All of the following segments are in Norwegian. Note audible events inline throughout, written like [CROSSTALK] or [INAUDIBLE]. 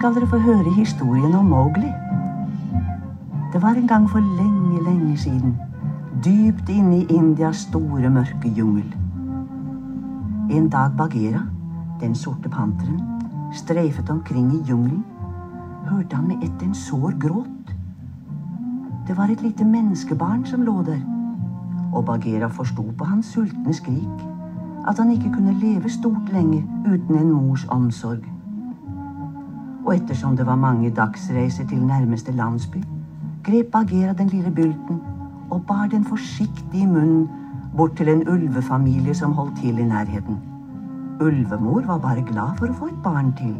Skal dere få høre historien om Mowgli. Det var en gang for lenge, lenge siden, dypt inne i Indias store, mørke jungel. En dag Bagheera, den sorte panteren, streifet omkring i jungelen, hørte han med ett en sår gråt. Det var et lite menneskebarn som lå der, og Bagheera forsto på hans sultne skrik at han ikke kunne leve stort lenge uten en mors omsorg. Og ettersom det var mange dagsreiser til nærmeste landsby, grep Bagheera den lille bulten og bar den forsiktig i munnen bort til en ulvefamilie som holdt til i nærheten. Ulvemor var bare glad for å få et barn til.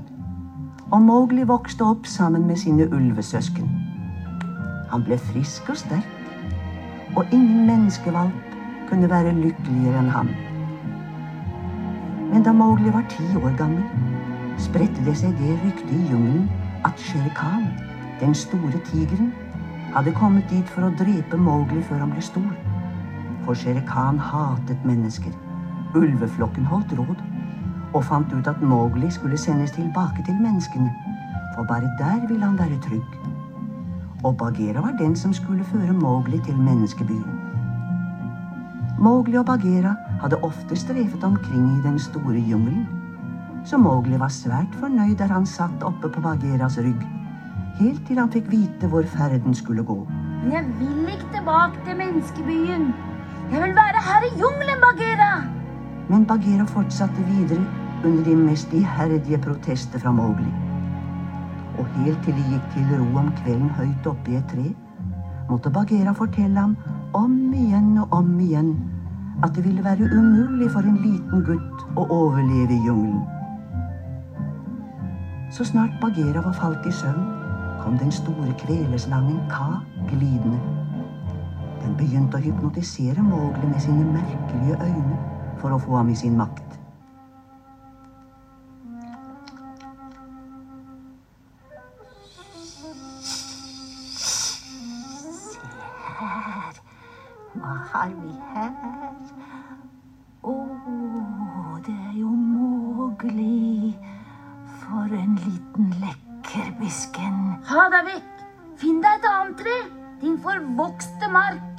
Og Mowgli vokste opp sammen med sine ulvesøsken. Han ble frisk og sterk, og ingen menneskevalp kunne være lykkeligere enn ham. Men da Mowgli var ti år gammel, spredte det seg det ryktet i jungelen at Shere Khan, den store tigeren, hadde kommet dit for å drepe Mowgli før han ble stor. For Shere Khan hatet mennesker. Ulveflokken holdt råd og fant ut at Mowgli skulle sendes tilbake til menneskene, for bare der ville han være trygg. Og Bagheera var den som skulle føre Mowgli til menneskebyen. Mowgli og Bagheera hadde ofte strefet omkring i den store jungelen, så Mowgli var svært fornøyd der han satt oppe på Bagheeras rygg, helt til han fikk vite hvor ferden skulle gå. Men jeg vil ikke tilbake til menneskebyen. Jeg vil være her i jungelen, Bagheera. Men Bagheera fortsatte videre under de mest iherdige protester fra Mowgli. Og helt til de gikk til ro om kvelden høyt oppe i et tre, måtte Bagheera fortelle ham om igjen og om igjen at det ville være umulig for en liten gutt å overleve i jungelen. Så snart Bagheera var falt i søvn, kom den store kveleslangen Ka glidende. Den begynte å hypnotisere Mowgli med sine merkelige øyne for å få ham i sin makt. Hva har vi her? Å, det er jo Mowgli. boxte mark.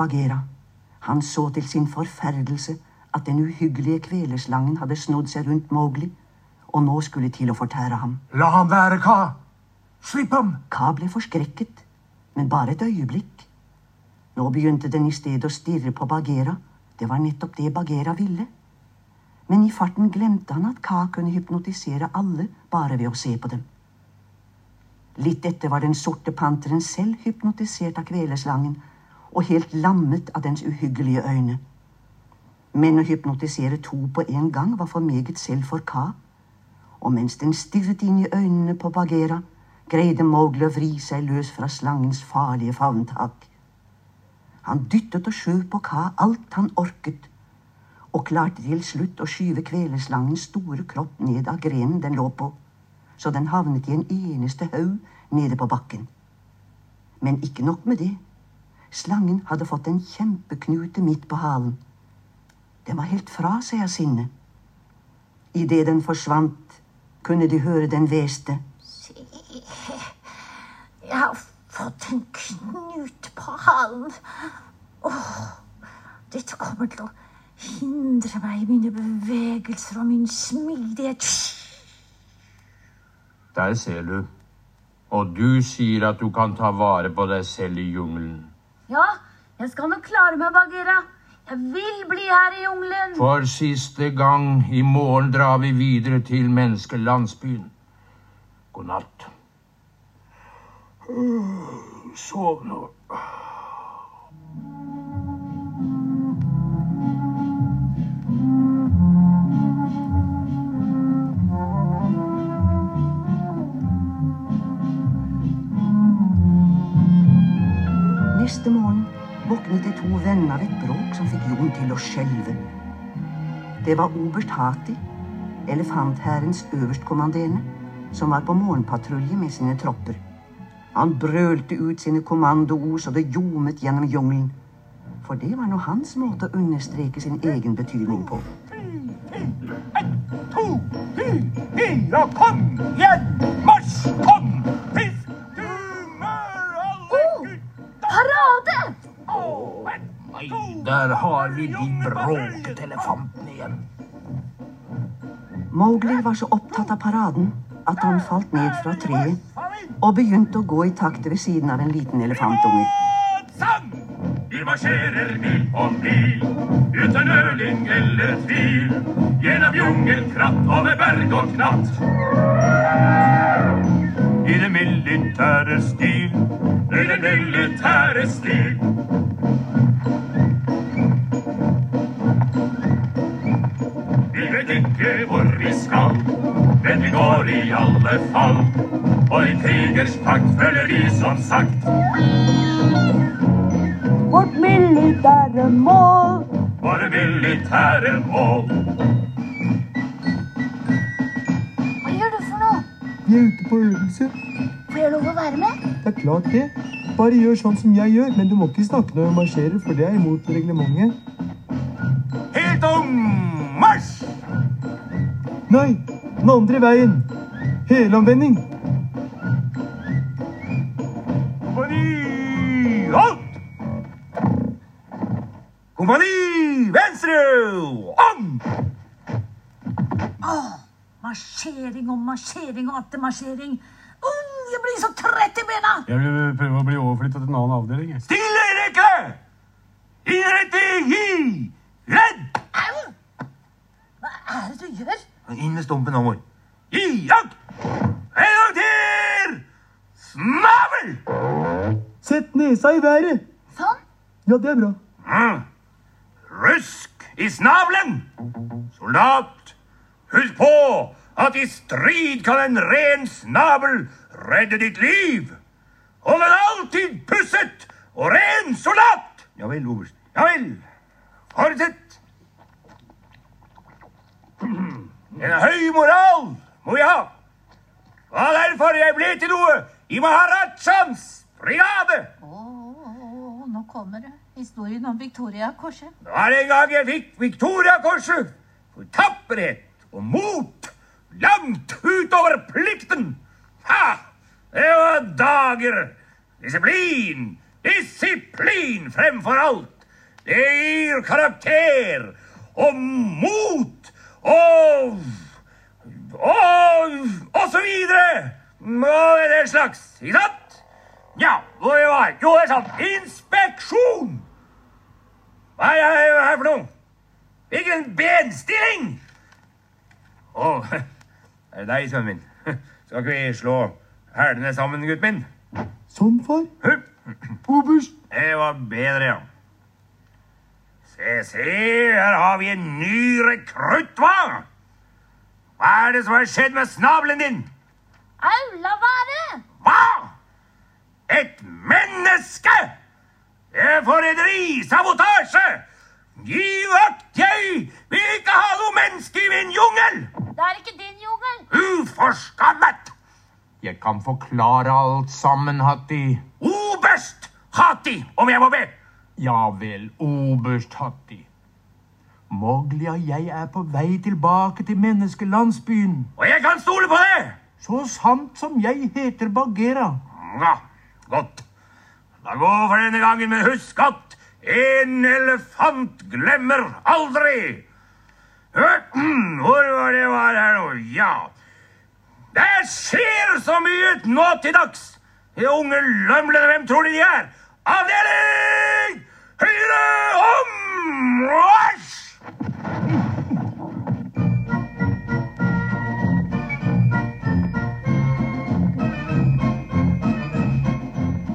Bagheera. Han så til sin forferdelse at den uhyggelige kveleslangen hadde snodd seg rundt Mowgli og nå skulle til å fortære ham. La ham være, Ka. Slipp ham. Ka ble forskrekket, men bare et øyeblikk. Nå begynte den i stedet å stirre på Bagheera. Det var nettopp det Bagheera ville. Men i farten glemte han at Ka kunne hypnotisere alle bare ved å se på dem. Litt etter var den sorte panteren selv hypnotisert av kveleslangen og helt lammet av dens uhyggelige øyne. Men å hypnotisere to på en gang var for meget selv for Ka. Og mens den stirret inn i øynene på Bagheera, greide Mowgli å vri seg løs fra slangens farlige favntak. Han dyttet og skjøv på Ka alt han orket, og klarte til slutt å skyve kveleslangens store kropp ned av grenen den lå på, så den havnet i en eneste haug nede på bakken. Men ikke nok med det. Slangen hadde fått en kjempeknute midt på halen. Den var helt fra seg av sinne. Idet den forsvant, kunne de høre den hveste. Se, jeg har fått en knut på halen. Åh, dette kommer til å hindre meg i mine bevegelser og min smidighet. Der ser du. Og du sier at du kan ta vare på deg selv i jungelen. Ja, jeg skal nok klare meg, Bagheera. Jeg vil bli her i jungelen. For siste gang. I morgen drar vi videre til menneskelandsbyen. God natt. Sov nå. Bråk som fikk Jon til å skjelve. Det var oberst Hati, elefanthærens øverstkommanderende, som var på morgenpatrulje med sine tropper. Han brølte ut sine kommandoord så det ljomet gjennom jungelen. For det var nå hans måte å understreke sin egen betydning på. Ett, To, fire, kom igjen! Marsj, kom! Der har vi de bråkete elefantene igjen. Mowgli var så opptatt av paraden at han falt ned fra treet og begynte å gå i takt ved siden av en liten elefantunge. Sang! Vi marsjerer mil på mil, uten nøling eller tvil. Gjennom jungelkratt over berg og knatt. I det militære stil, i det militære stil. Vi går i alle fall. Og i krigers pakt følger vi som sagt. Vårt militære mål. Våre militære mål. Hva gjør du for noe? Vi er ute på øvelse. Får jeg lov å være med? Det er klart det. Bare gjør sånn som jeg gjør, men du må ikke snakke når du marsjerer, for det er imot reglementet. Helt om marsj! Nei, den andre veien. Helomvending. Kompani halt! Kompani venstre om! Åh, marsjering og marsjering og atter marsjering. Åh, jeg blir så trett i bena! Jeg vil prøve å bli overflyttet til en annen avdeling. Stille i rekke! Innretting i redd! Au! Hva er det du gjør? Inn med stumpen over. I jakt! En gang til! Snabel! Sett nesa i været. Sånn? Ja, det er bra. Mm. Rusk i snabelen! Soldat, husk på at i strid kan en ren snabel redde ditt liv. Hold den alltid pusset og ren, soldat! Ja vel, oberst. Ja vel. Fortsett. En høy moral må jeg ha. Og derfor jeg ble til noe i Maharajans brigade. Åh, nå kommer det. Historien om Victoria-korset. Det var en gang jeg fikk Victoria-korset for tapperhet og mot langt utover plikten. Ha! Det var dager. Disiplin, disiplin fremfor alt. Det gir karakter og mot og og og så videre. Og den slags. Ikke sant? Ja, hvor det var Jo, det er sant. Inspeksjon! Hva er det her for noe? Hvilken benstilling? Å, [LAUGHS] er det deg, sønnen min? [LAUGHS] Skal ikke vi slå hælene sammen, gutten min? Sånn, far. Oberst. Det var bedre, ja. Se, se, her har vi en ny rekrutt, hva? Hva er det som har skjedd med snabelen din? Au, la være! Hva? Et menneske! Det er forræderi! Sabotasje! Gi vakt, jeg vil ikke ha noe menneske i min jungel! Det er ikke din jungel. Uforskammet! Jeg kan forklare alt sammen, Hatti. Oberst Hatti, om jeg må be! Ja vel, oberst Hatti. Mowgli og jeg er på vei tilbake til menneskelandsbyen. Og jeg kan stole på det! Så sant som jeg heter Bagheera. Ja, godt. Da går for denne gangen, men husk at en elefant glemmer aldri. Hørten, Hvor var det var her nå? Ja. Det skjer så mye nå til dags. De unge lømlene, hvem tror de de er? Avdeling! Høyre om! Marsj!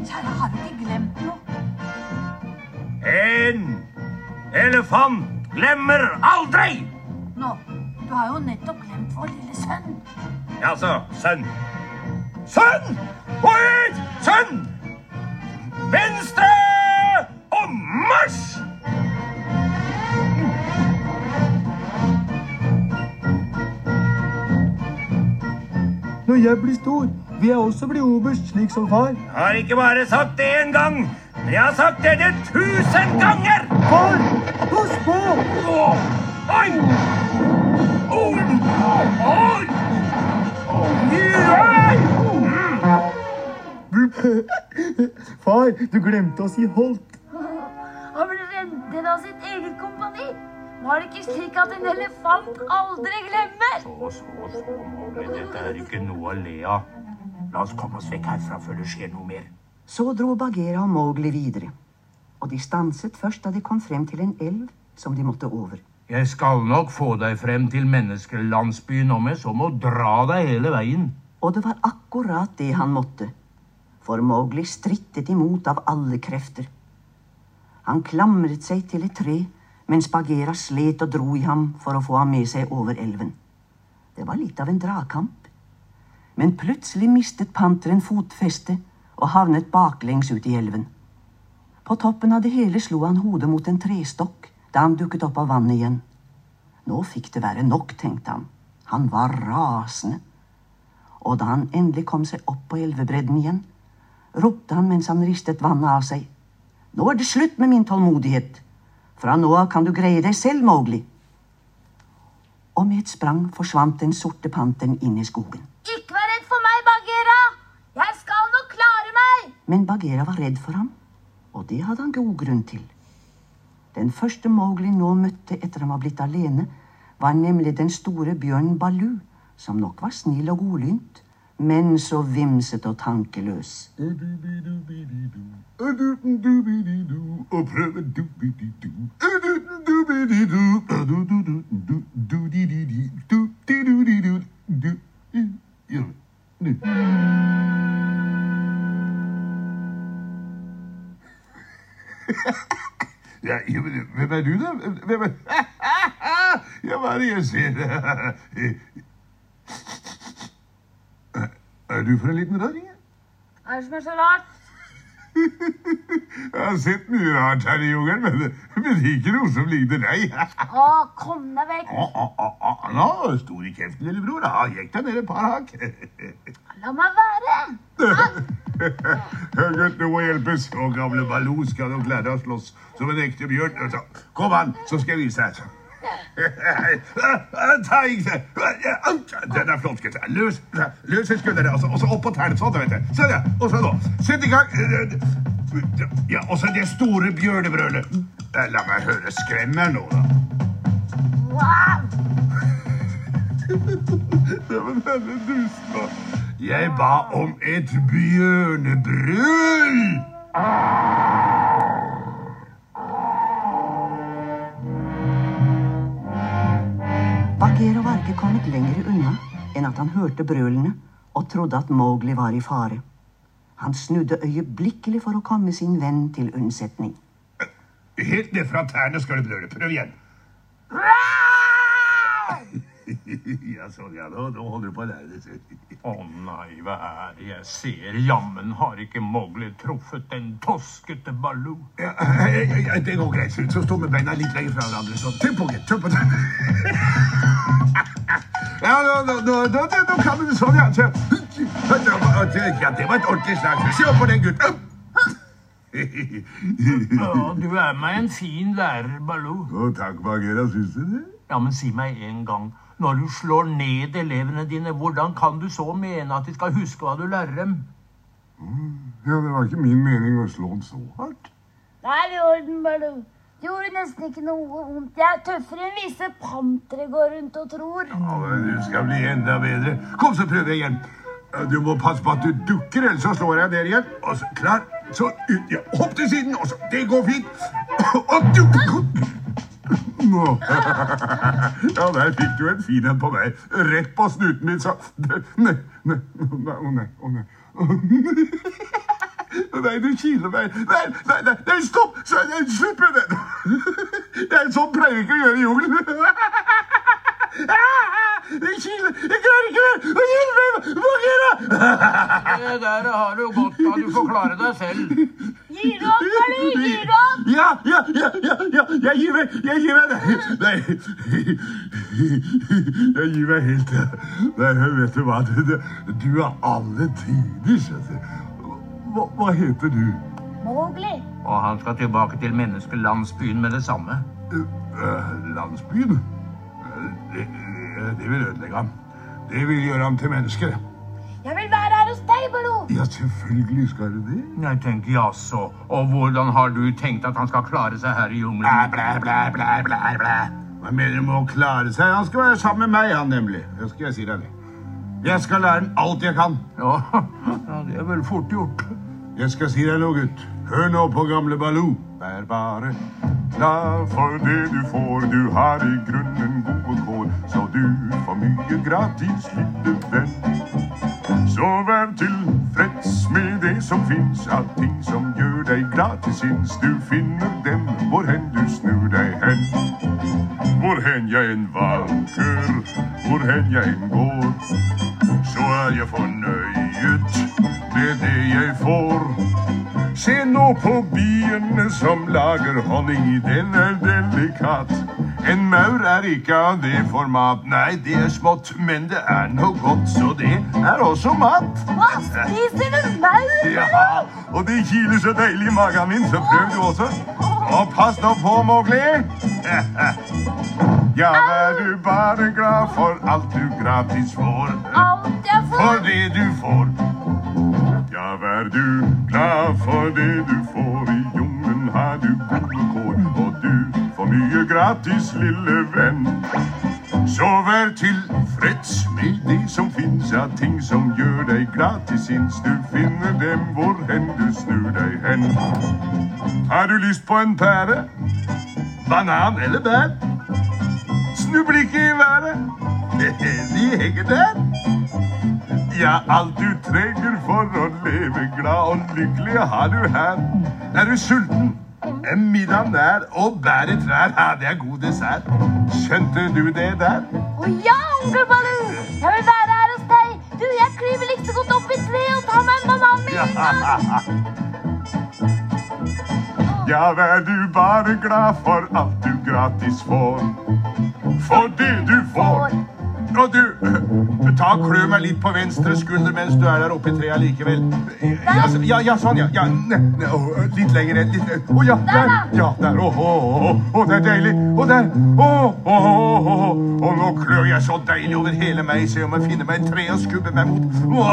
Kjære, har du ikke glemt noe? En elefant glemmer aldri! Nå, du har jo nettopp glemt vår lille sønn. Altså, sønn. Sønn! Ut! Sønn! Venstre når jeg blir stor, vil jeg også bli oberst, slik som far. Jeg har ikke bare sagt det én gang, men jeg har sagt det det tusen ganger! Far, pass på! Åh, Oi! Oi! Oi! Far, du glemte å si holdt. Han ble reddet av sitt eget kompani. Var det ikke slik at en elefant aldri glemmer? Så, så, så, Mowgli. Dette er ikke noe å le av. La oss komme oss vekk herfra før det skjer noe mer. Så dro Bagheera og Mowgli videre. Og de stanset først da de kom frem til en elv som de måtte over. Jeg skal nok få deg frem til menneskelandsbyen om jeg så må dra deg hele veien. Og det var akkurat det han måtte. For Mowgli strittet imot av alle krefter. Han klamret seg til et tre mens Bagheera slet og dro i ham for å få ham med seg over elven. Det var litt av en dragkamp. Men plutselig mistet panteren fotfestet og havnet baklengs ut i elven. På toppen av det hele slo han hodet mot en trestokk da han dukket opp av vannet igjen. Nå fikk det være nok, tenkte han. Han var rasende. Og da han endelig kom seg opp på elvebredden igjen, ropte han mens han ristet vannet av seg. Nå er det slutt med min tålmodighet. Fra nå av kan du greie deg selv, Mowgli. Og med et sprang forsvant den sorte panteren inn i skogen. Ikke vær redd for meg, Bagheera. Jeg skal nok klare meg. Men Bagheera var redd for ham, og det hadde han god grunn til. Den første Mowgli nå møtte etter han var blitt alene, var nemlig den store bjørnen Baloo, som nok var snill og godlynt, men så vimsete og tankeløs. Og ja, men hvem er du, da? Hvem er [LAUGHS] Ja, hva er det jeg ser? Er du for en liten raring? Hva er det som er så rart? Jeg har sett mye rart her i jungelen, men, men ikke noe som ligner deg. Å, kom deg vekk. Å, å, å, å, Nå, stor i kjeften, lillebror. Da gikk deg ned et par hakk. La meg være. [LAUGHS] Gutt, du må hjelpes. Å, gamle Baloo skal nok lære å slåss som en ekte bjørn. Altså, Kom an, så skal jeg vise deg. Den er flott, gutter. Løs, løs i skuldre, og så- opp på tærne. Sånn, vet du. Se det. Og så nå. Sett i gang. Ja, og så det store bjørnebrølet. La meg høre. Skrem nå, da. Wow. Neimen, denne dusen, da. Jeg ba om et bjørnebrøl! Bagheera var ikke kommet lenger unna enn at han hørte brølene og trodde at Mowgli var i fare. Han snudde øyeblikkelig for å komme sin venn til unnsetning. Helt ned fra tærne skal du brøle. Prøv igjen. [LAUGHS] Ja, sånn, ja. Nå, nå holder du på å lære det selv. Å nei, hva er det jeg ser? Jammen har ikke Mowgli truffet den toskete Baloo. Ja, [CLEARS THROAT] ja, det går greit. Så stå med beina litt lenger fra hverandre. Sånn. Trykk på. Trykk på. [LAUGHS] Ja, nå, nå, nå, nå, nå kan du det sånn, ja. Ja, det var et ordentlig slag. Se opp på den, gutten. Ja, [LAUGHS] du er meg en fin lærer, Baloo. Å, takk, Bagheera. Syns du det? Ja, men si meg en gang. Når du slår ned elevene dine, hvordan kan du så mene at de skal huske hva du lærer dem? Ja, det var ikke min mening å slå den så hardt. Det er i orden, Baloo. Det gjorde nesten ikke noe vondt. Jeg er tøffere enn visse pantere går rundt og tror. Ja, men du skal bli enda bedre. Kom, så prøver jeg igjen. Du må passe på at du dukker, ellers så slår jeg dere igjen. Og så, klar. Så ut, ja, hopp til siden, og så, det går fint. [CLEARS THROAT] Og dukk. Nå. [LAUGHS] Ja, der fikk du en fin en på meg. Rett på snuten min, sa Nei, nei, nei, å nei, å nei. [LAUGHS] Nei, du kiler meg. Nei, nei, nei, nei stopp! Slipp henne! Det! [LAUGHS] Jeg, sånn pleier vi ikke å gjøre i jungelen. Ah, Det! Jeg klarer ikke mer! Hjelp meg! Bagheera! Det der har du godt av. Du får klare deg selv. Gir du opp, Baloo? Gir du opp? Ja, ja, ja, ja, ja, jeg gir meg, jeg gir meg. Nei, jeg gir meg helt. Nei, vet du hva, du, er alle tiders. altså. Hva, hva heter du? Mowgli. Og han skal tilbake til menneskelandsbyen med det samme. Uh, landsbyen? Det, det vil ødelegge ham. Det vil gjøre ham til menneske. Jeg vil være her hos deg, Baloo. Ja, selvfølgelig skal du det. Jeg tenker jaså. Og hvordan har du tenkt at han skal klare seg her i jungelen? blæ, blæ, blæ, blæ, blæ. Hva mener du med å klare seg? Han skal være sammen med meg, han nemlig. Det skal jeg si deg det. Jeg skal lære ham alt jeg kan. Ja, ja, det er vel fort gjort. Jeg skal si deg noe, gutt. Hør nå på gamle Baloo. Vær bare glad for det du får. Du har i grunnen gode kår, så du får mye gratis, lille venn. Så vær tilfreds med det som fins av ting som gjør deg glad til sinns. Du finner dem hvor hen du snur deg hen. Hvor hen jeg enn vanker, hvor hen jeg enn går, så er jeg fornøyet med det jeg får. Se nå på biene som lager honning, den er delikat. En maur er ikke av det format, nei, det er smått, men det er noe godt, så det er også mat. Hva spiser du maur? Ja, og det kiler så deilig i magen min, så prøv du også. Og pass nå på, Mowgli. [LAUGHS] Ja, vær du bare glad for alt du gratis får. Alt jeg får. For det du får. Ja, vær du glad for det du får. I jungelen har du gode kår, og du får mye gratis, lille venn. Så vær tilfreds med det som fins av ting som gjør deg glad til sinns. Du finner dem hvor hen du snur deg hen. Har du lyst på en pære? Banan eller bær? Snublikket i været? De henger der. Ja, alt du trenger for å leve glad og lykkelig har du her. Er du sulten? en middagen nær, og bære trær? Ja, det er god dessert. Skjønte du det der? Å ja, onkel Baloo. Jeg vil være her hos deg. Du, jeg klyver like så godt opp i treet og tar meg en banan med en gang. Ja, vær du bare glad for alt du gratis får. For det du får. Og du, ta og klø meg litt på venstre skulder mens du er der oppe i treet likevel. Ja, ja, ja, sånn, ja. ja. ne- ne- å, Litt lenger enn Litt, å, ja, der. Ja, der. Å, å, å, å, det er deilig. Og der. Å, å, å, å. Og nå klør jeg så deilig over hele meg, så jeg må finne meg et tre og skubbe meg mot. Å.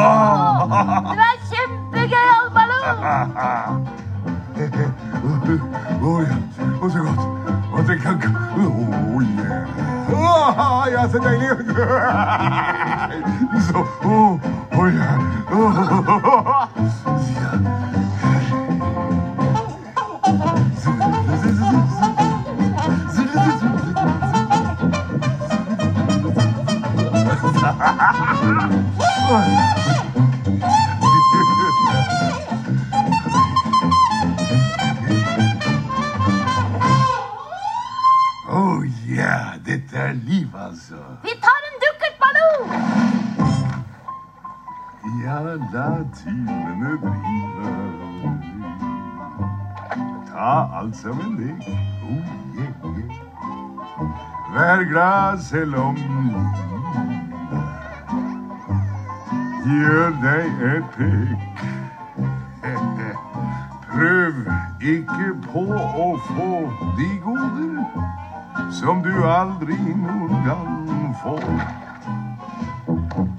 Du er kjempegøyal, Baloo. [LAUGHS] Å ja, å så godt. Å, det kan Å, yeah. Åh, ja, så deilig. Så Å, å ja. Ja. Oh Ta som en lek. Oh yeah, yeah. Vær glad selv om gjør deg et pek. [LAUGHS] Prøv ikke på å få de goder som du aldri noen gang får.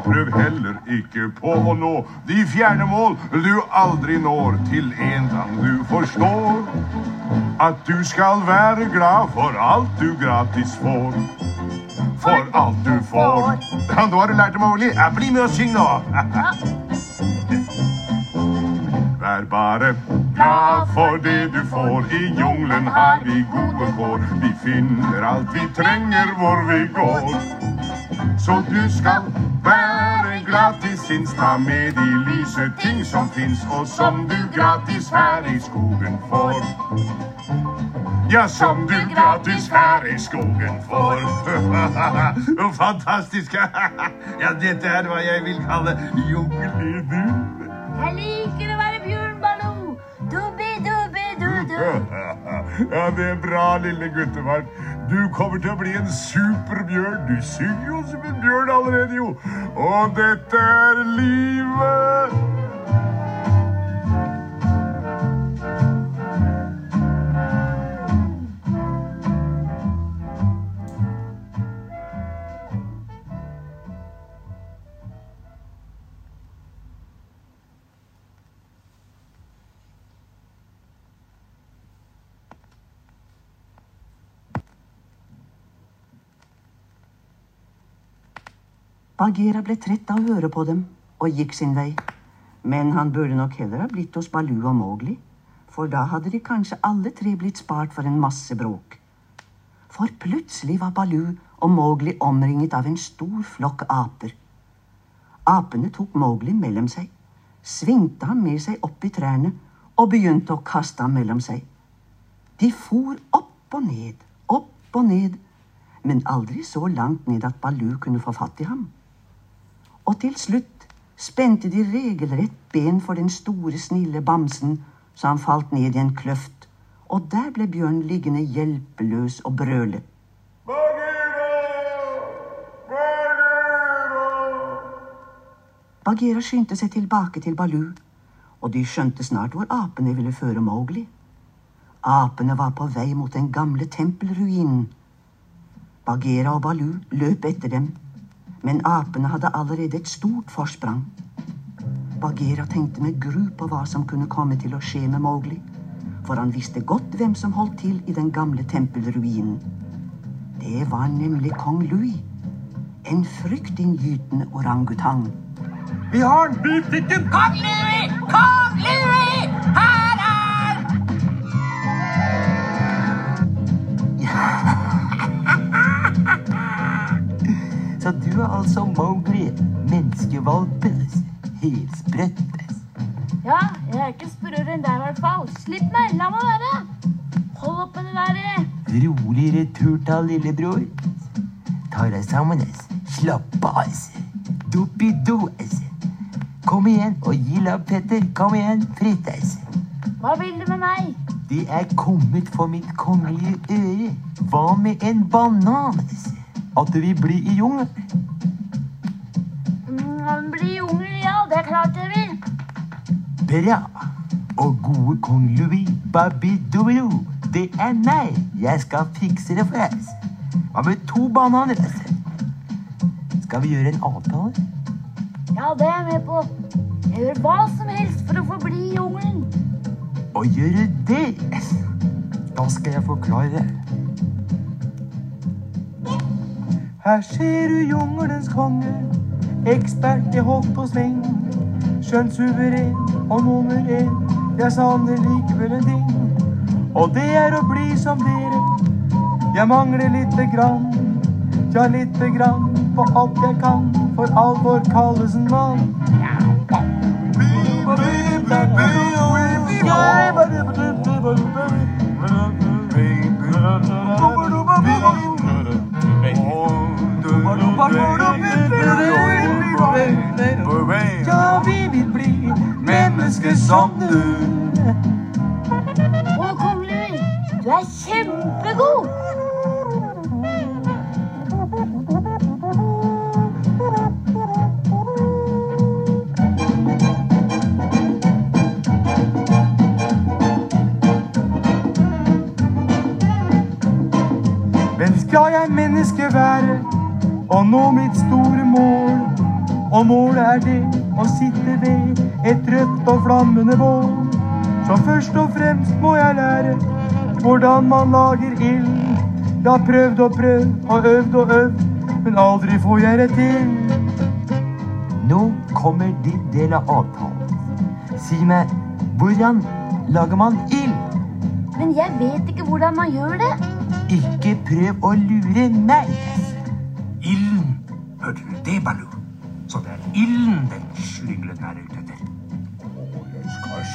Prøv heller ikke på å nå de fjerne mål du aldri når, til en gang du forstår at du skal være glad for alt du gratis får. For alt du får. Ja, nå har du lært det, Mowgli. Ja, Bli med og syng nå. Vær bare glad for det du får. I jungelen har vi gode kår. Vi finner alt vi trenger hvor vi går. Så du skal være glad til sinns. Ta med de lyse ting som fins, og som du gratis her i skogen får. Ja, som du gratis her i skogen får. [LAUGHS] Fantastisk. [LAUGHS] Ja, dette er hva jeg vil kalle jungelidyll. Jeg liker å være bjørn, Dubbi, Dubbi-dubbi. [LAUGHS] Ja, det er bra, lille guttevalp. Du kommer til å bli en superbjørn. Du synger jo som en bjørn allerede, jo. Og dette er livet. Bagheera ble trett av å høre på dem og gikk sin vei. Men han burde nok heller ha blitt hos Baloo og Mowgli, for da hadde de kanskje alle tre blitt spart for en masse bråk. For plutselig var Baloo og Mowgli omringet av en stor flokk aper. Apene tok Mowgli mellom seg, svingte ham med seg opp i trærne og begynte å kaste ham mellom seg. De for opp og ned, opp og ned, men aldri så langt ned at Baloo kunne få fatt i ham. Og til slutt spente de regelrett ben for den store, snille bamsen, så han falt ned i en kløft, og der ble bjørnen liggende hjelpeløs og brøle. Bagheera skyndte seg tilbake til Baloo, og de skjønte snart hvor apene ville føre Mowgli. Apene var på vei mot den gamle tempelruinen. Bagheera og Baloo løp etter dem, men apene hadde allerede et stort forsprang. Bagheera tenkte med gru på hva som kunne komme til å skje med Mowgli, for han visste godt hvem som holdt til i den gamle tempelruinen. Det var nemlig kong Louis, en fryktinngytende orangutang. Vi har den! Kong Louis! Kong Louie! Så du er altså Mowgli, menneskevalpen. Helsprøtt. Ja, jeg er ikke sprøere enn deg i hvert fall. Slipp meg, la meg være. Hold opp med det der. Rolig returtall, lillebror. Ta deg sammen, ass. Slapp av, ass. Doppido, ass. Kom igjen og gi lapp, Petter. Kom igjen, fritt, ass. Hva vil du med meg? Det er kommet for mitt kongelige øre. Hva med en banan, ass? At du vil bli i jungelen? Mm, i jungel, ja. Det klart jeg vil. Bra. Og gode kong Louis Babidobilo, det er meg. Jeg skal fikse det for deg. Hva med to bananer? Skal vi gjøre en avtale? Ja, det er jeg med på. Jeg gjør hva som helst for å få bli i jungelen. Å gjøre det? Da skal jeg forklare det. Her ser du jungelens konge, ekspert i hopp og sving. Skjønt suveren og nummer én, jeg savner likevel en ting. Og det er å bli som dere. Jeg mangler lite grann, ja lite grann på alt jeg kan, for alvor kalles en mann. Som du. Å, kongelur, du er kjempegod. Men skal jeg menneske være og nå mitt store mål? Og målet er det å sitte ved et rødt og flammende bål. Så først og fremst må jeg lære hvordan man lager ild. Jeg har prøvd og prøvd og øvd og øvd, men aldri får jeg det til. Nå kommer din del av avtalen. Si meg, hvordan lager man ild? Men jeg vet ikke hvordan man gjør det. Ikke prøv å lure meg. Ilden. Hørte du det, Baloo? Så det er ilden den slyngelen er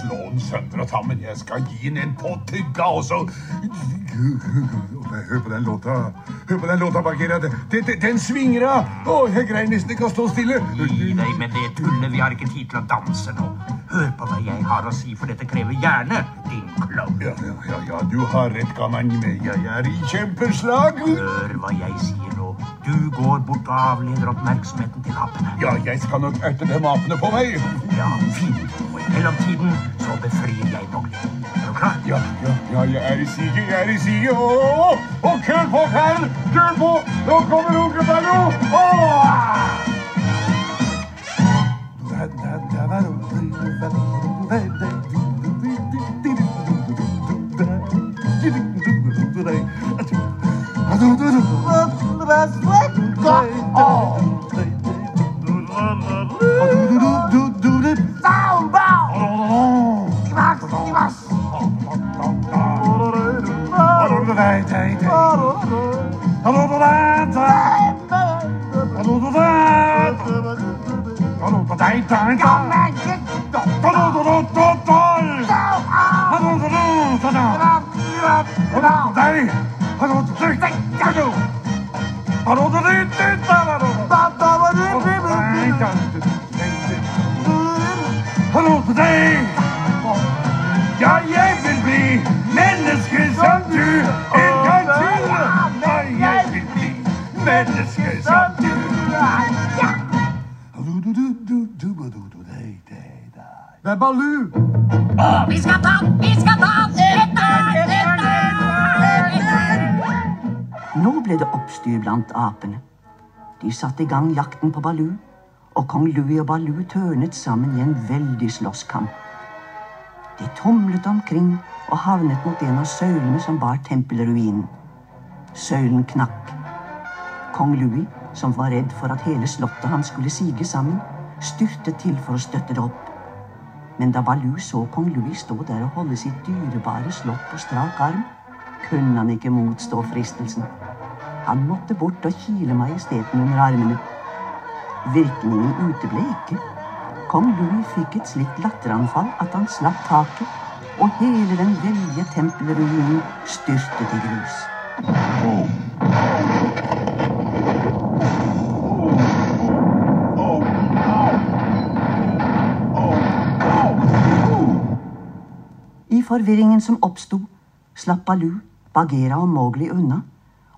slå den sønder og sammen. Jeg skal gi den en på tygga også. Hør på den låta. Hør på den låta, Bagheera. Den, svinger av. Jeg greier nesten ikke å stå stille. Gi deg med det tullet. Vi har ikke tid til å danse nå. Hør på hva jeg har å si, for dette krever hjerne, din klovn. Ja, ja, ja, ja, du har rett, gammel. Jeg er i kjempeslag. Hør hva jeg sier nå. Du går bort og avleder oppmerksomheten til apene. Ja, jeg skal nok erte dem apene på meg. Ja, fint. Og i mellomtiden så befrir jeg Mowgli. Er du klar? Ja, ja, ja, jeg er i siget, jeg er i siget. Og køl på, Karl! Køl på! Nå kommer onkel Ballo! Hallo Det er Vi skal ta, vi skal ta etter, Nå ble det oppstyr blant apene. De satte i gang jakten på Baloo, og kong Louie og Baloo tørnet sammen i en veldig slåsskamp. De tumlet omkring og havnet mot en av søylene som bar tempelruinen. Søylen knakk. Kong Louie, som var redd for at hele slottet hans skulle sige sammen, styrtet til for å støtte det opp. Men da Baloo så kong Louis stå der og holde sitt dyrebare slott på strak arm, kunne han ikke motstå fristelsen. Han måtte bort og kile majesteten under armene. Virkningen uteble ikke. Kong Louis fikk et slikt latteranfall at han slapp taket, og hele den veldige tempelruinen styrtet i grus. Forvirringen som oppsto, slapp Baloo, Bagheera og Mowgli unna,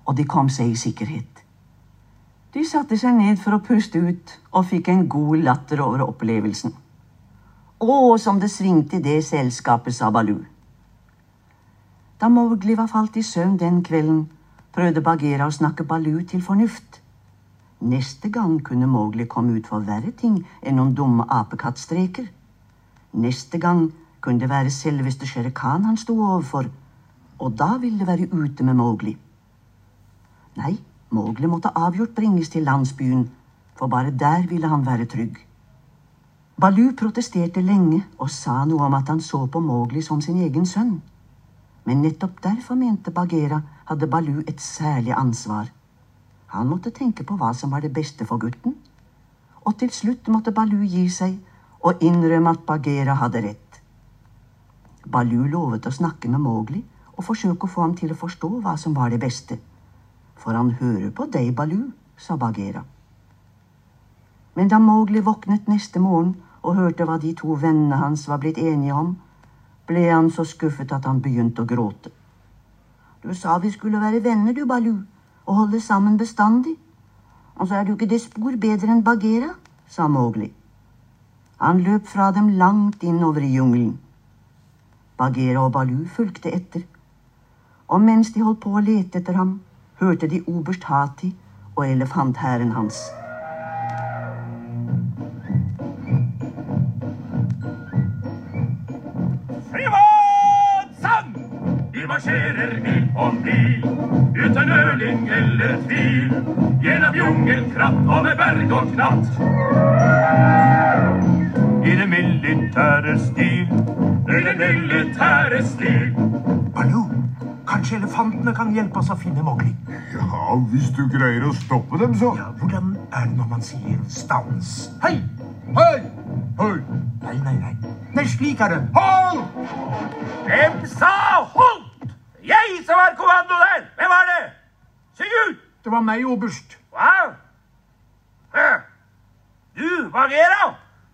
og de kom seg i sikkerhet. De satte seg ned for å puste ut og fikk en god latter over opplevelsen. Å, som det svingte i det selskapet, sa Baloo. Da Mowgli var falt i søvn den kvelden, prøvde Bagheera å snakke Baloo til fornuft. Neste gang kunne Mowgli komme ut for verre ting enn noen dumme apekattstreker. Neste gang kunne det være selveste Shere Khan han sto overfor, og da ville det være ute med Mowgli. Nei, Mowgli måtte avgjort bringes til landsbyen, for bare der ville han være trygg. Baloo protesterte lenge og sa noe om at han så på Mowgli som sin egen sønn. Men nettopp derfor mente Bagheera hadde Baloo et særlig ansvar. Han måtte tenke på hva som var det beste for gutten. Og til slutt måtte Baloo gi seg og innrømme at Bagheera hadde rett. Baloo lovet å snakke med Mowgli og forsøke å få ham til å forstå hva som var det beste. For han hører på deg, Baloo, sa Bagheera. Men da Mowgli våknet neste morgen og hørte hva de to vennene hans var blitt enige om, ble han så skuffet at han begynte å gråte. Du sa vi skulle være venner, du, Baloo, og holde sammen bestandig. Og så er du ikke det spor bedre enn Bagheera, sa Mowgli. Han løp fra dem langt innover i jungelen. Bagheera og Baloo fulgte etter, og mens de holdt på å lete etter ham, hørte de oberst Hati og elefanthæren hans. Vi marsjerer mil om mil, uten nøling eller tvil. Gjennom jungelkratt og med berg og knatt. Militære stil, Eller militære stil. Baloo, kanskje elefantene kan hjelpe oss å finne Mowgli? Ja, hvis du greier å stoppe dem, så. Ja, hvordan er det når man sier stans? Hei! Hei! Hei! Nei, nei, nei. Nei, slik er det. Hold! Hvem sa holdt? Jeg som har kommando der! Hvem var det? Syng ut! Det var meg, oberst. Hva? Du, Bagheera,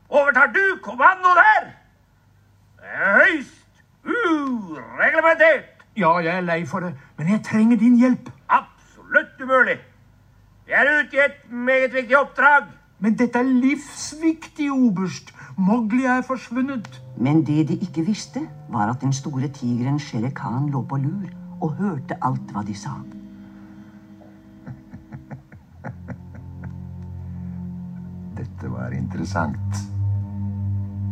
overtar du kommando der? er høyst ureglementert. Ja, jeg er lei for det, men jeg trenger din hjelp. Absolutt umulig. Vi er ute i et meget viktig oppdrag. Men dette er livsviktig, oberst. Mowgli er forsvunnet. Men det de ikke visste, var at den store tigeren Shere Khan lå på lur og hørte alt hva de sa. Dette var interessant.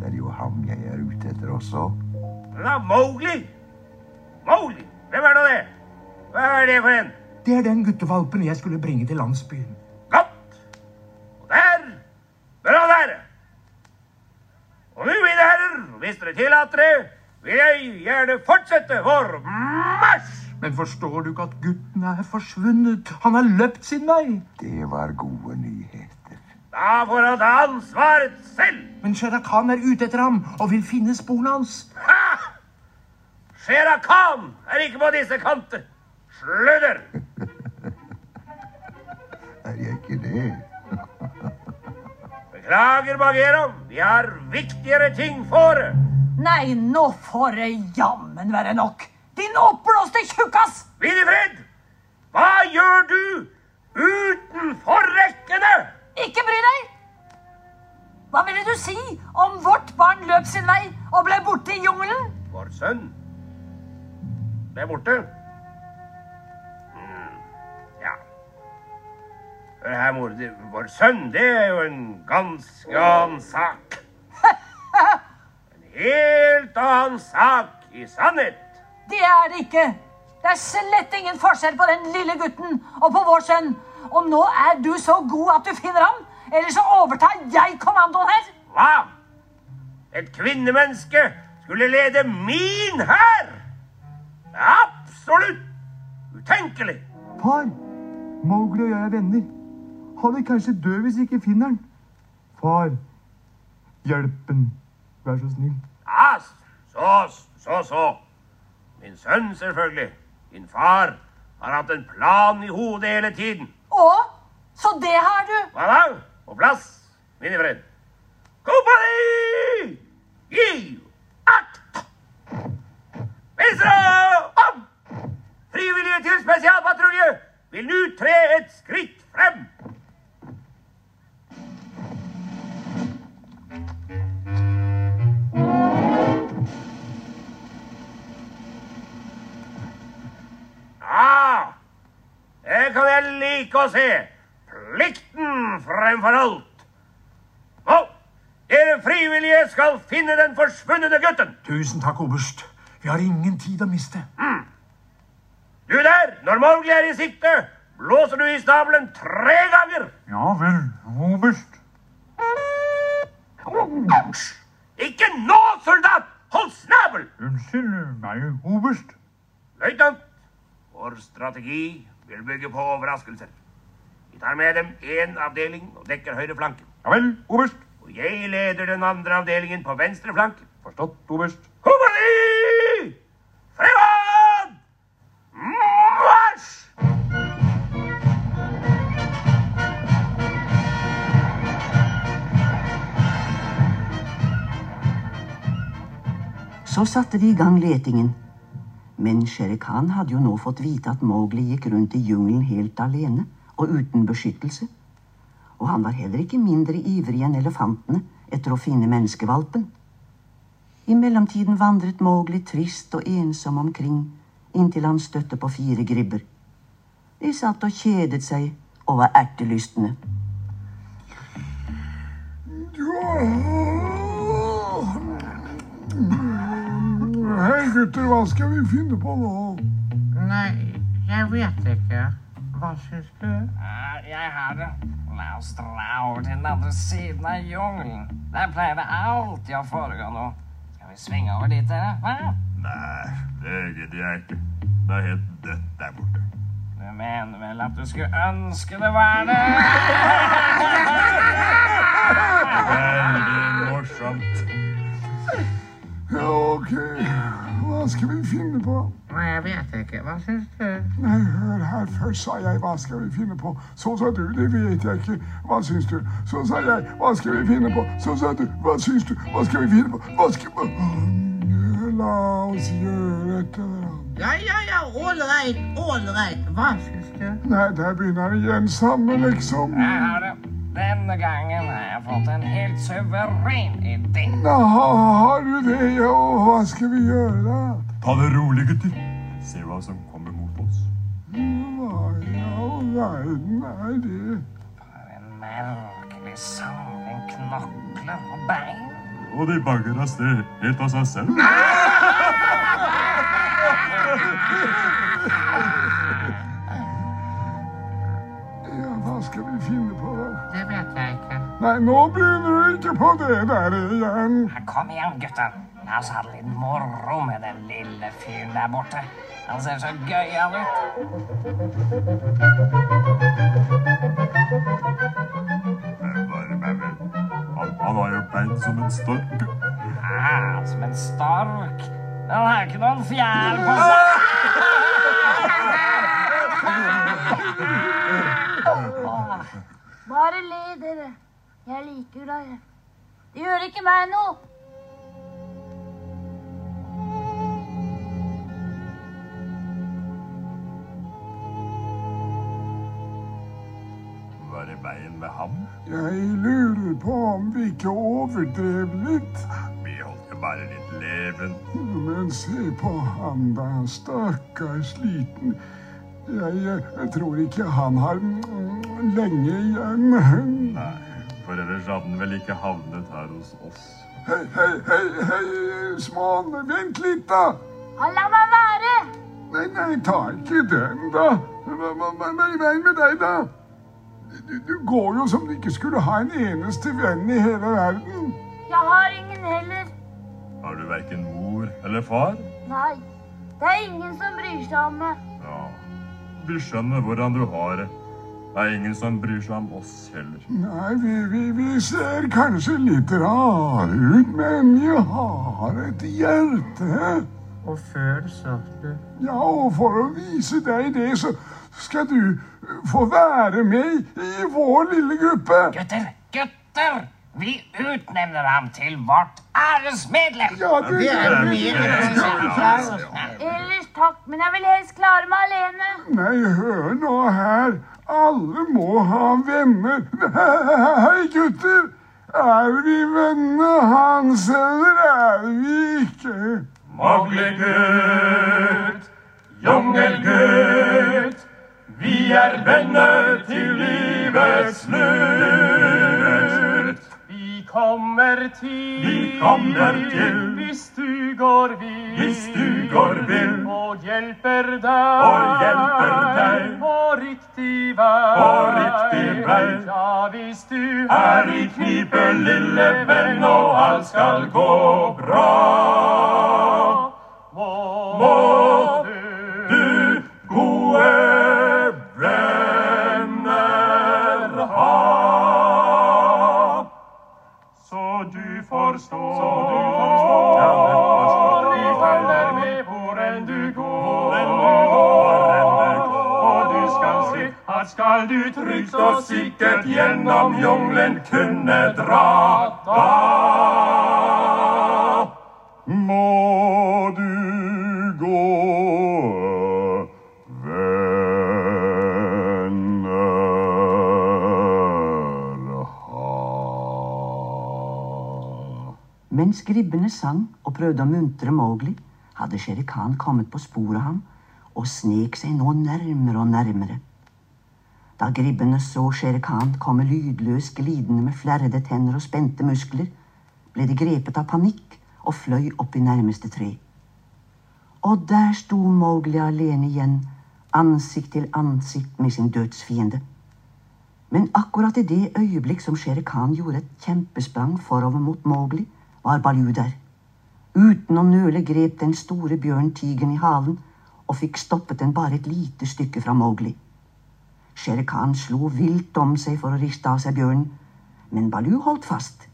Det er jo ham jeg er ute etter også. Da, Mowgli! Mowgli! Hvem er nå det? Hva er det for en? Det er den guttevalpen jeg skulle bringe til landsbyen. Godt! Og der bør han være. Og nå, mine herrer, hvis dere tillater det, vil jeg gjerne fortsette vår marsj! Men forstår du ikke at gutten er forsvunnet? Han har løpt sin vei. Det var gode nyheter. Da får han ta ansvaret selv. Men Shere Khan er ute etter ham og vil finne sporene hans. Ha! Shere Khan er ikke på disse kanter. Sludder! [LAUGHS] Er jeg ikke det? Beklager, Bagheera. Vi har viktigere ting fore. Nei, nå får det jammen være nok. Din oppblåste tjukkas! Winifred, hva gjør du utenfor rekkene? Ikke bry deg! Hva ville du si om vårt barn løp sin vei og ble borte i jungelen? Vår sønn ble borte. Mm, ja. Hør her, mor. Vår sønn, det er jo en ganske annen sak. En helt annen sak, i sannhet. Det er det ikke. Det er slett ingen forskjell på den lille gutten og på vår sønn. Og nå er du så god at du finner ham, eller så overtar jeg kommandoen her. Hva? Et kvinnemenneske skulle lede min hær? Absolutt utenkelig. Far, Mowgli og jeg er venner. Han vil kanskje dø hvis vi ikke finner han. Far, hjelp han. Vær så snill. Ja, så, så, så. Min sønn, selvfølgelig. Din far har hatt en plan i hodet hele tiden. Å, så det har du. Da? På plass, Winifred. Kompani! Gi akt! Venstre om! Frivillige til spesialpatrulje vil nå tre et skritt frem. Like å se. Plikten fremfor alt. Nå, dere frivillige skal finne den forsvunne gutten. Tusen takk, oberst. Vi har ingen tid å miste. Du der, når Mowgli er i sikte, blåser du i stabelen tre ganger. Ja vel, oberst. Ikke nå, soldat! Hold snabel! Unnskyld meg, oberst. Løytnant, vår strategi vil bygge på overraskelser. Vi tar med dem én avdeling og dekker høyre flanken. Ja vel, oberst. Og jeg leder den andre avdelingen på venstre flanke. Forstått, oberst. Kompani! Fremad! Marsj! Så satte de i gang letingen. Men Shere Khan hadde jo nå fått vite at Mowgli gikk rundt i jungelen helt alene og uten beskyttelse. Og han var heller ikke mindre ivrig enn elefantene etter å finne menneskevalpen. I mellomtiden vandret Mowgli trist og ensom omkring inntil han støtte på fire gribber. De satt og kjedet seg og var ertelystne. Hei, gutter, hva skal vi finne på nå? Nei, jeg vet ikke. Hva syns du? Jeg har det. La oss dra over til den andre siden av jungelen. Der pleier det alltid å foregå noe. Skal vi svinge over dit, dere? Hva? Nei, det gidder jeg ikke. Det er helt dødt der borte. Du mener vel at du skulle ønske det var det? Veldig morsomt. Ok. Hva skal vi finne på? Nei, jeg vet ikke. Hva syns du? Nei, hør her. Først sa jeg 'hva skal vi finne på'? Så sa du 'det vet jeg ikke'. Hva syns du? Så sa jeg 'hva skal vi finne på'? Så sa du 'hva syns du'? Hva skal vi finne på? Hva skal vi la oss gjøre et eller annet. Ja, ja, ja, ålreit, ålreit. Hva syns du? Nei, der begynner det igjen sammen, liksom. Jeg har du. Denne gangen har jeg fått en helt suveren idé. Ja, har du det? Jo, hva skal vi gjøre da? Ta det rolig, gutter. Se hva som kommer mot oss. Hva i all verden er det? For en merkelig en knokler og bein. Og de bagger av sted helt av seg selv. Ja, Nei, nå begynner du ikke på det der igjen. Kom igjen, gutter. La oss ha det litt moro med den lille fyren der borte. Han ser så gøyal ut. Han har jo bein som en stork. Ja, som en stork. Men han har ikke noen fjær på seg. Bare le, dere. Jeg liker deg. Det gjør ikke meg noe. Var det veien med ham? Jeg lurer på om vi ikke overdrev litt. Vi holdt jo bare litt leven. Men se på han da, stakkars liten. Jeg, jeg tror ikke han har lenge igjen. Nei, for ellers hadde den vel ikke havnet her hos oss. Hei, hei, hei, hei, Smån, vent litt da. Han la meg være. Nei, nei, ta ikke den da. Hva, er i veien med deg da? Du, du går jo som du ikke skulle ha en eneste venn i hele verden. Jeg har ingen heller. Har du hverken mor eller far? Nei, det er ingen som bryr seg om meg. Ja, vi skjønner hvordan du har det. Det er ingen som bryr seg om oss heller. Nei, vi, vi, vi ser kanskje litt rare ut, men vi har et hjerte. Og følelser, du. Ja, og for å vise deg det, så skal du få være med i vår lille gruppe. Gutter, gutter! Vi utnevner ham til vårt æresmedlem. Ja, det Det er mye Ellers takk, men jeg vil helst klare meg alene. Nei, hør nå her. Alle må ha venner. [LAUGHS] Hei, gutter! Er vi vennene hans, eller er vi ikke? Maglegutt, jungelgutt, vi er venner til livets slutt. Kommer til, Vi kommer til, hvis du går vill, hvis du går vill, og hjelper deg, Og hjelper deg. på riktig vei. På riktig vei. Ja, hvis du er i knipe, lille venn, og alt skal gå bra. må, Må du du gode forstår, Så du forstår. Ja, det forstår. Vi følger med du. Hvor enn du går, hvor enn du går. Og du skal se at skal du trygt og sikkert gjennom jungelen kunne dra. Da Mens sang og prøvde å muntre Mowgli, hadde Shere Khan kommet på sporet av ham og snek seg nå nærmere og nærmere. Da gribbene så Shere Khan komme lydløs glidende med flerrede tenner og spente muskler, ble de grepet av panikk og fløy opp i nærmeste tre. Og der sto Mowgli alene igjen, ansikt til ansikt med sin dødsfiende. Men akkurat i det øyeblikk som Shere Khan gjorde et kjempesprang forover mot Mowgli, var Baloo der. Uten å nøle grep den store bjørnen tigeren i halen og fikk stoppet den bare et lite stykke fra Mowgli. Shere Khan slo vilt om seg for å riste av seg bjørnen, men Baloo holdt fast.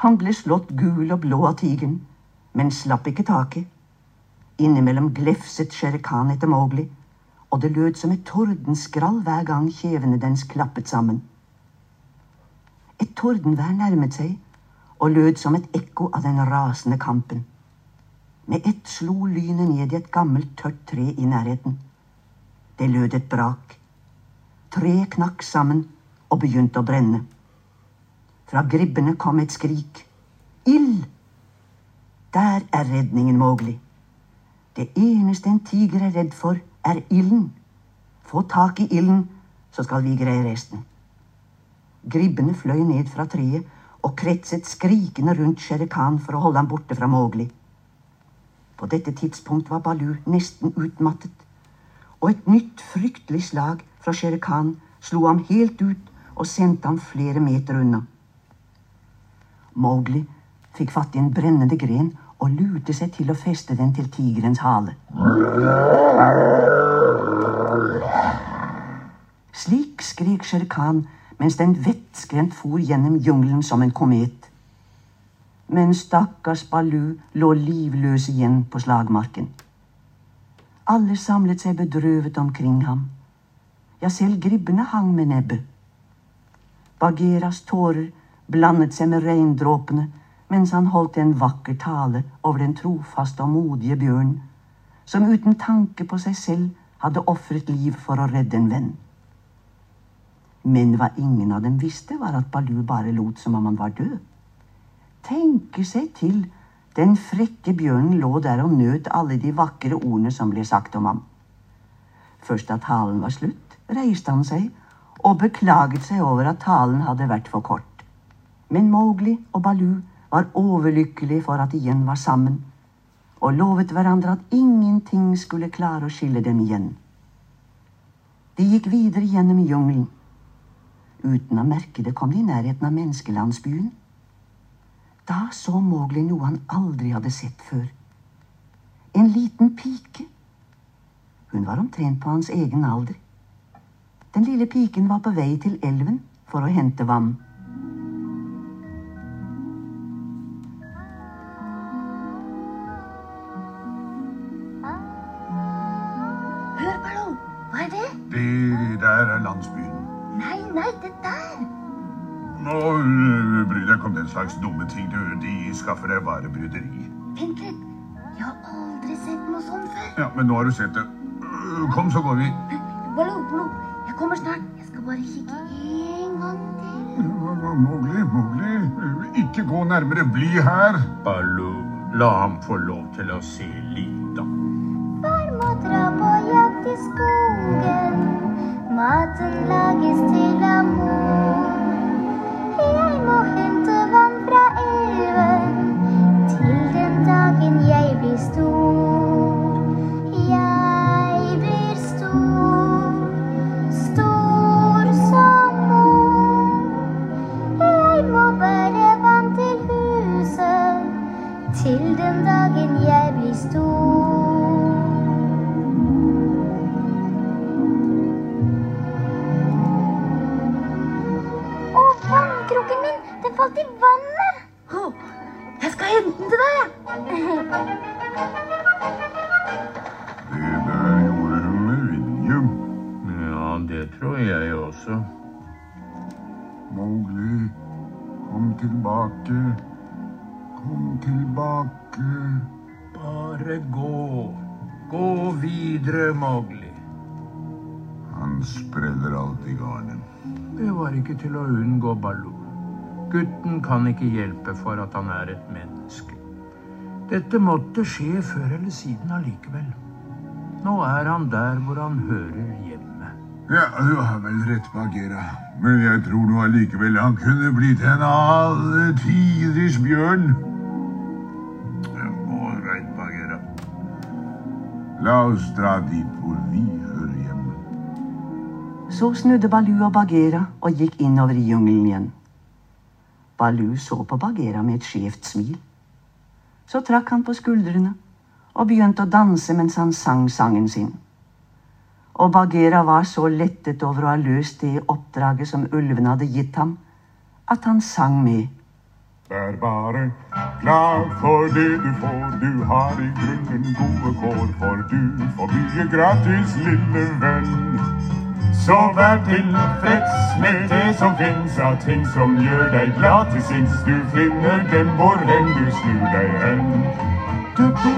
Han ble slått gul og blå av tigeren, men slapp ikke taket. Innimellom glefset Shere Khan etter Mowgli, og det lød som et tordenskrall hver gang kjevene dens klappet sammen. Et tordenvær nærmet seg og lød som et ekko av den rasende kampen. Med ett slo lynet ned i et gammelt, tørt tre i nærheten. Det lød et brak. Treet knakk sammen og begynte å brenne. Fra gribbene kom et skrik. Ild! Der er redningen, mulig. Det eneste en tiger er redd for, er ilden. Få tak i ilden, så skal vi greie resten. Gribbene fløy ned fra treet og kretset skrikende rundt Shere Khan for å holde ham borte fra Mowgli. På dette tidspunkt var Baloo nesten utmattet, og et nytt fryktelig slag fra Shere Khan slo ham helt ut og sendte ham flere meter unna. Mowgli fikk fatt i en brennende gren og lurte seg til å feste den til tigerens hale. Slik skrek Shere Khan mens den vettskremt for gjennom jungelen som en komet. Men stakkars Baloo lå livløs igjen på slagmarken. Alle samlet seg bedrøvet omkring ham. Ja, selv gribbene hang med nebbet. Bageras tårer blandet seg med regndråpene mens han holdt en vakker tale over den trofaste og modige bjørn, som uten tanke på seg selv hadde ofret liv for å redde en venn. Men hva ingen av dem visste, var at Baloo bare lot som om han var død. Tenke seg til, den frekke bjørnen lå der og nøt alle de vakre ordene som ble sagt om ham. Først da talen var slutt, reiste han seg og beklaget seg over at talen hadde vært for kort. Men Mowgli og Baloo var overlykkelige for at de igjen var sammen, og lovet hverandre at ingenting skulle klare å skille dem igjen. De gikk videre gjennom jungelen. Uten å merke det kom de i nærheten av menneskelandsbyen. Da så Mowgli noe han aldri hadde sett før. En liten pike. Hun var omtrent på hans egen alder. Den lille piken var på vei til elven for å hente vann. Hør, Baloo! Hva er det? Det der er landsbyen. Nei, det der! Nå bryr bry deg ikke om den slags dumme ting. Du, de skaffer deg bare bryderi. Vent litt. Jeg har aldri sett noe sånt før. Ja, men nå har du sett det. Øh, Kom, så går vi. Ballo, ballo. jeg kommer snart. Jeg skal bare kikke en gang til. Mowgli, Mowgli, ikke gå nærmere. Bli her. Ballo, la ham få lov til å se litt, da. Far må dra på jakt i skogen. Maten lages til av falt i vannet! Jeg skal hente den til deg. Det der gjorde hun med vilje. Ja, det tror jeg også. Mowgli, kom tilbake. Kom tilbake. Bare gå. Gå videre, Mowgli. Han spreller alltid garnet. Det var ikke til å unngå Baloo. Gutten kan ikke hjelpe for at han er et menneske. Dette måtte skje før eller siden allikevel. Nå er han der hvor han hører hjemme. Ja, du har vel rett, Bagheera. Men jeg tror nå allikevel han kunne blitt en alle tiders bjørn. Ålreit, Bagheera. La oss dra dit hvor vi hører hjemme. Så snudde Baloo og Bagheera og gikk innover i jungelen igjen. Baloo så på Bagheera med et skjevt smil. Så trakk han på skuldrene og begynte å danse mens han sang sangen sin. Og Bagheera var så lettet over å ha løst det oppdraget som ulvene hadde gitt ham, at han sang med. Vær bare glad for det du får, du har i grunnen gode kår, for du får mye gratis, lille venn. Så vær tilfreds med det som fins av ting som gjør deg glad til sinns. Du finner dem hvor enn du snur deg hen. Oh.